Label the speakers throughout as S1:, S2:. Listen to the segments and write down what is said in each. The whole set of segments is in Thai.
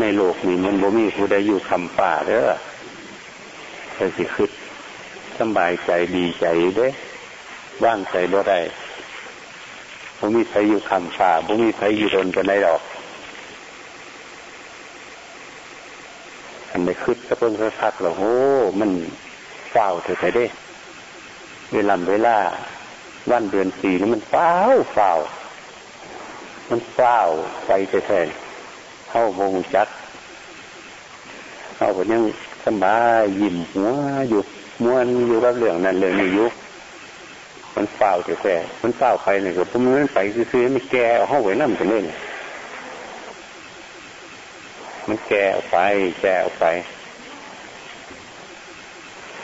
S1: ในโลกนี้มันบ่มีผู้ใดอยู่คำป่าเด้อไปสิคิดสบายใจดีใจเด้ว่างใจบ่ได้บ่มีใครอยู่คำป่าบ่มีใครอยู่ทนกันได้ดอกอันไดคิดก็เพิ่งสักแล้วโอ้มันเฝ้าเถอะไเด้เวลาเวลาวันเดือนสี่นี่มันเฝ้าเฝ้ามันเฝ้าไปแท้ๆ เข้าวงจักเข้าไปยังสบายยิ้มหัวอยู่ม้วนอยู่กับเรื่องนั้นเรื่องนี้ยุมันเฝ้าแท้ๆมันเฝ้าไปเนี่ยก็ผมมันไปซื้อๆไม่แก่เอาเข้าไว้นั่นกันเลยมันแก่ออกไป แก่ออกไป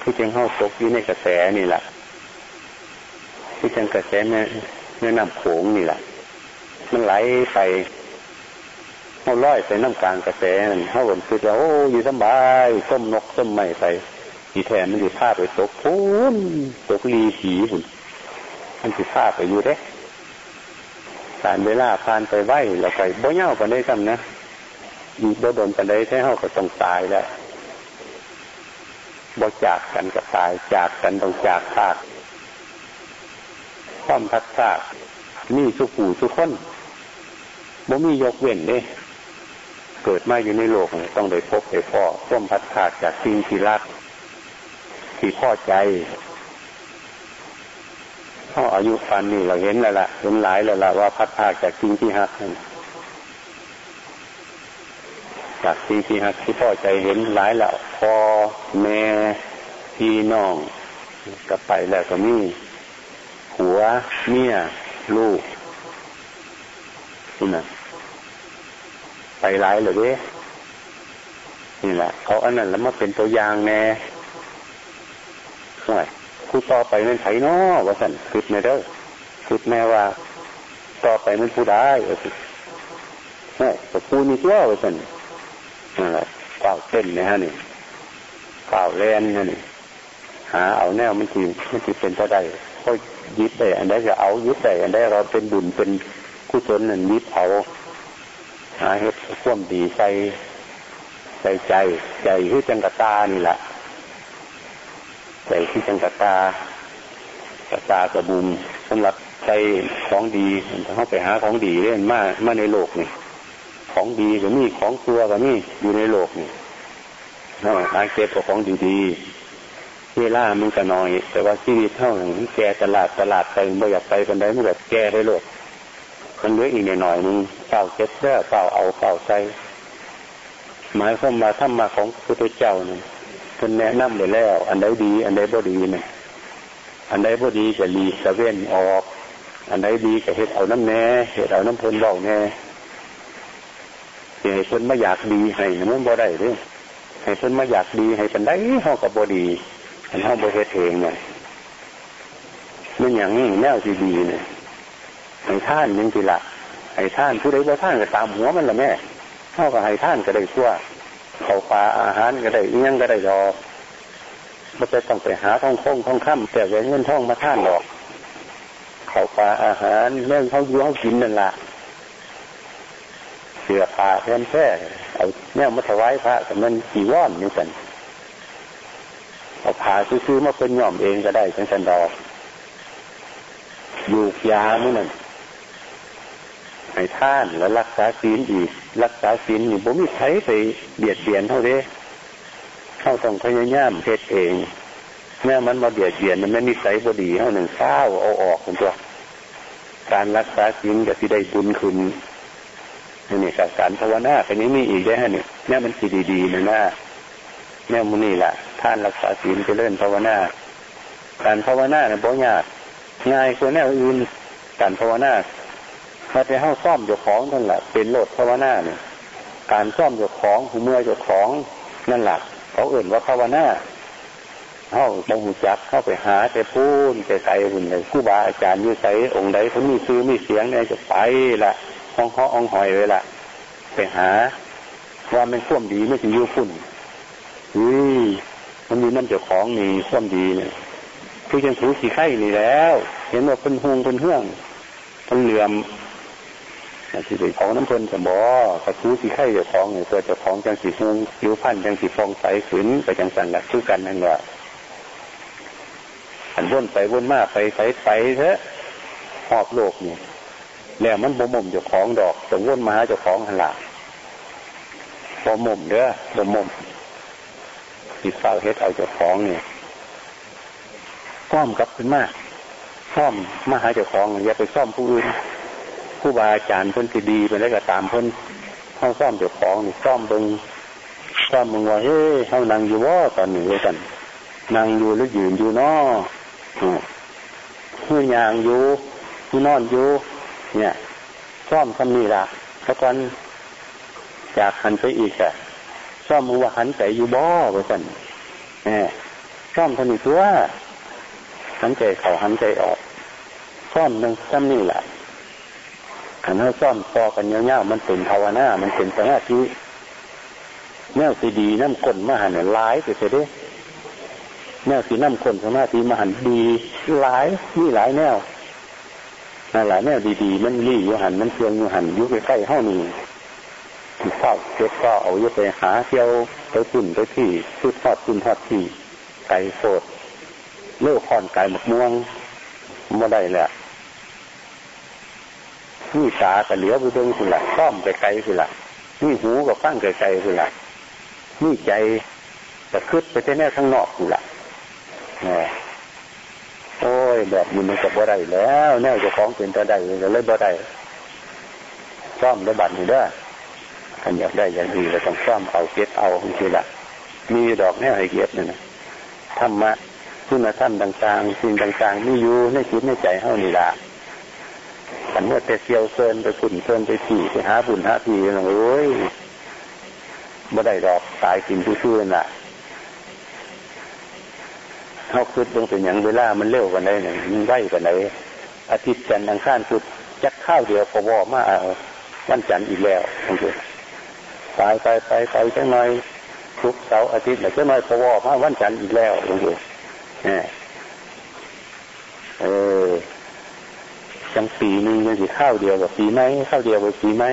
S1: ที่จังเข้าตกอยู่ในกระแสนี่แหละที่จังกระแสแม่แม่น้ำโขงนี่แหละมันไหลไป เขาลอยไปน้ำกลางกระแสนั่นเขาวนคือว่าโอ้อยู่สบายส้มนกส้มไม้ไปทีแทนมันอยู่ภาพไปตกพูนตกลีผีหุ่นมันสิภาพไปอยู่เด้การเวลาผ่านไปไหวเราไปบ่เย่ากันได้ซ้ำนะอีกบ่โดนกันได้แท้เขาก็ต้องตายแล้วบ่จากกันก็ตายจากกันต้องจากภาคความพัดภาคมีสุขูสุขคนบ่มียกเว้นเด้ เกิดมาอยู่ในโลกต้องได้พบได้พ่อควมพัดภาจากสิ่งที่รัก ที่พ่อใจเขาอายุฟันนี่เราเห็นแล้วล่ะเห็นหลายแล้วล่ะว่าพัดภาจากสิ่งที่หักจากสิ่งที่หักที่พ่อใจเห็นหลายแล้วพ่อแม่พี่น้องก็ไปแล้วก็มีหัวเมียลูกนี่นะ ไปหลายเลยเด้นี่แหละเขาอันนั้นแล้วมาเป็นตัวอย่างแน่ห่วยผู้ต่อไปนั่นไถนาะว่าสันคิดในเด้อคิดแม่ว่า ต่อไปมันผู้ได้ว่าสิห่วยแต่ผู้นี่ตัวว่าสันนั่นแหละเก่าเต้นนะฮะนี่เก่าแลนนี่นี่หาเอาแนวมันทีมันทีเป็นเท่าใดก็ยึดได้ อันใดจะเอายึดได้ อันใดเราเป็นบุญเป็นกุศลนั่นยึดเอาหาเฮ็ด ข่วมดีใส่ใส่ใจ ใจคือจังกตานี่แหละใจที่จังกตากตากระบุมสำหรับใจของดีเขาไปหาของดีเล่นมามาในโลกนี่ของดีก็มีของตัวก็มีอยู่ในโลกนี่นาหาเก็บกับของดีๆเวลามันก็น้อย แต่ว่าชีวิตเท่านั้นแก่ตลาดตลาดไปไม่อยากไปกันได้ไม่แบบแก่ได้โลกมันเหลืออีกหน่อยนึง เฝ้าเก็บเด้อเฝ้าเอาเฝ้าใจหมายความว่าธรรมะของพระพุทธเจ้าเนี่ยคนแนะนำไปแล้ว อันใดดี อันใดบ่ดีเนี่ยอันใดบ่ดีจะรีสะเว้นออก อันใดดีจะเฮ็ดเอาน้ำแน่เฮ็ดเอาน้ำเพลินเบาแน่ให้เพิ่นมาอยากดีให้มันบ่ได้เด้ให้เพิ่นมาอยากดีให้เป็นได้เฮากับบ่ดีอันเฮาบ่เฮ็ดเองเนี่ยมันอย่างนี้แนวที่ดีเนี่ยให้ท่านยังสิละ ให้ท่านผู้ใดบ่ท่านก็ตามหัวมันละแม่เท่ากับให้ท่านก็ได้ชั่วเขาปลาอาหารก็ได้เลี้ยงก็ได้ดอกไม่จะต้องไปหาท่องคงท่องค่ำแต่แหวนเงินท่องมาท่านดอก เขาปลาอาหารเรื่องเขาอยู่เขากินนั่นละเสือผ้าแทนแท้เอาเนี่ยมาถวายพระแต่มันกี่ว่อนนี่สันเอาผ้าซื้อมาเป็นย่อมเองก็ได้เป็นสันดอก อยู่ยาเมื่อนั้น ให้ท่านแล้วรักษาศีลอีก รักษาศีลอยู่บ่มีใครไปเบียดเบียนเท่าเด้เข้าต้องพยายามเพศเองเมื่อมันมาเบียดเบียนมันไม่นิสัยบดีเท่าหนึ่งเศร้าเอาออกคนตัวการรักษาศีลก็ที่ได้บุญคุณนี่กการภาวนาอันนี้มีอีกได้ฮะเนี่ยเนี่ยมันสีดีๆนะนะเนี่ยมันนี่แหละท่านรักษาศีลจะเล่นภาวนา การภาวนาเนี่ยบ่ยากง่ายกว่าแนวอื่นการภาวนา ถ้าไปเข้าซ่อมเจ้าของนั่นแหละเป็นโลดภาวนาเนี่ยการซ่อมเจ้าของหูเมื่อเจ้าของนั่นแหละเขาเอื่นว่าภาวนาเข้าบงหูจักเข้าไปหาแต่พูนแต่ใส่หุ่นเลยผู้บาอาจารย์ยืใส่องค์ใดเขามีซื้อมีเสียงเนี่ยจะไปละห้องห้องหอยเลยละไปหา ว่ามันข่วมดีไม่ถึงยุฝุ่นอุ้ยมันมีน้ำเจ้าของนี่ข่วมดีเนี่ยคือยังถูสีไข่นี่แล้ว เห็นว่าเป็นหงเป็นเฮื่องเป็นเหลื่อม ที่ไปของน้ำเพลินจะบอกระทู้ที่ไข่เจ้าของเนี่ยตัวเจ้าของจังสีหงผิวพันจังสีฟองใสขืนไปจังสันหลักชื่อกันนั่นแหละอันวนไปวนมาไปไปไปเถอะหอบโลกเนี่ยแล้วมันบ่มมเจ้าของดอกจะวนมาหาเจ้าของหันหลังบ่มมเด้อบ่มมติดเฝ้าเฮ็ดเอาเจ้าของเนี่ยซ่อมกับขึ้นมาซ่อมมาหาเจ้าของอย่าไปซ่อมผู้อื่น ผู้บาอาจารย์เพิ่นที่ดีไปแล้ก็ตามเพิ่นเข้าซ่อมเจ้าของนี่ซ่อมเบิงซ่อมมึงว่าเฮ้ยเฮานั่งอยู่ว่าตอนนี้กันนั่งอยู่หรือยืนอยู่นอหือยางอยู่ที่นอนอยู่ เนี่ยซ่อมคำนี้ละแล้วกันจากหันไปอีกอะซ่อมมึงว่าหันใจอยู่บ่ไปกันเนี่ยซ่อมทำนี้ตัวหันใจเขาหันใจออกซ่อมหนึ่งซ้ำนี่แหละ ขันให้ซ่อมต่อกันเงี้ยๆมันเป็นภาวนา มันเป็นสมาธิแนวสีดีน้ำกลมาหันเนี่ยร้ายไปเสียดิแนวสีน้ำกลสมาธิมาหันดีหลายมีหลายแนวนั่นหลายแนวดีๆ มันรีอยู่หันมันเชื่องอยู่หันยุ่ใกล้ๆห้องนี้เฝ้าเก็บก็เอาเยอะไปหาเที่ยวไปปุ่นไปที่ชุดทอดปุ่นทอดที่ไก่โสดเลือกคอนไก่หมกม่วงม่ได้แหละ นี่ตากับเหลียวไปเบิ่งคุณละซ่อมไปไกลคุณละนี่หูกับฟังไกลๆคุณละนี่ใจจะคืดไปที่แน่ข้างนอกคุณละโอ้ยแบบนี้มันจะบ่ได้แล้ว แน่จะของเป็นตะได้จะเลยบ่ได้ซ่อมระบาดนี่เด้ออันอยากได้อย่างดีเราต้องซ่อมเอาเก็บเอาคือละมีดอกแน่ให้เก็บนี่นะธรรมะคุณธรรมต่างๆสิ่งต่างๆมีอยู่ในจิตในใจเฮานี่ละ อันเมื่อแต่เซียวเซินไปฝุ่นเซินไปขี่ไปหาฝุ่นหาผีนะโอ้ยบ่ได้ดอกตายกินชื่อๆน่ะเขาคืดลงเป็นอย่างเวลามันเร็วกันได้เนี่ยมันไวกันไหนอาทิตย์จันทร์อังคารพุธจักข้าวเดียวพอวอมาวันจันทร์อีกแล้วทั้งหมดตายไปไปไปจังหน่อยทุกเสาร์อาทิตย์แล้วจังหน่อยพอวอมาวันจันทร์อีกแล้วทั้งหมดเนี่ยเออ จังปีนึงยังสิข้าวเดียวกับปีไหมข้าวเดียวกับปีไหม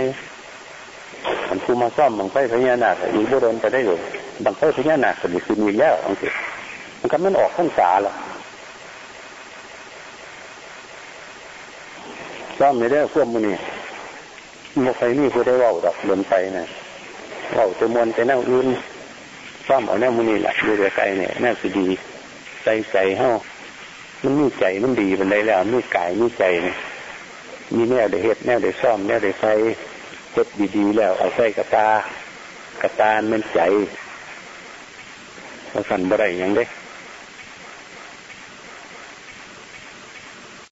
S1: มันคูมาซ่อมบางไฟพญานาคอีกบุรนจะได้หรือบางไฟพญานาคก็มีคือมีแล้วอังกฤษมันก็มันออกข้างสาละซ่อมไม่ได้ควบมือนี่โมไฟนี่ผู้ได้ว่าดอกเดินไปนะว่าจะมวนไปแนวอื่นซ่อมเอาแนวมือนี่แหละดูเรือไกลเนี่ยแนวสิดีใจใจเฮ้ามันมีใจมันดีเป็นไรแล้วมีกายมีใจเนี่ย มีแนวเดือดแนวเดือซ่อมแนวเดือไฟเฮ็ดดีๆ แล้วเอาใส่กระตากระตาเมันใจเราสั่นบ่ได้ยังเด้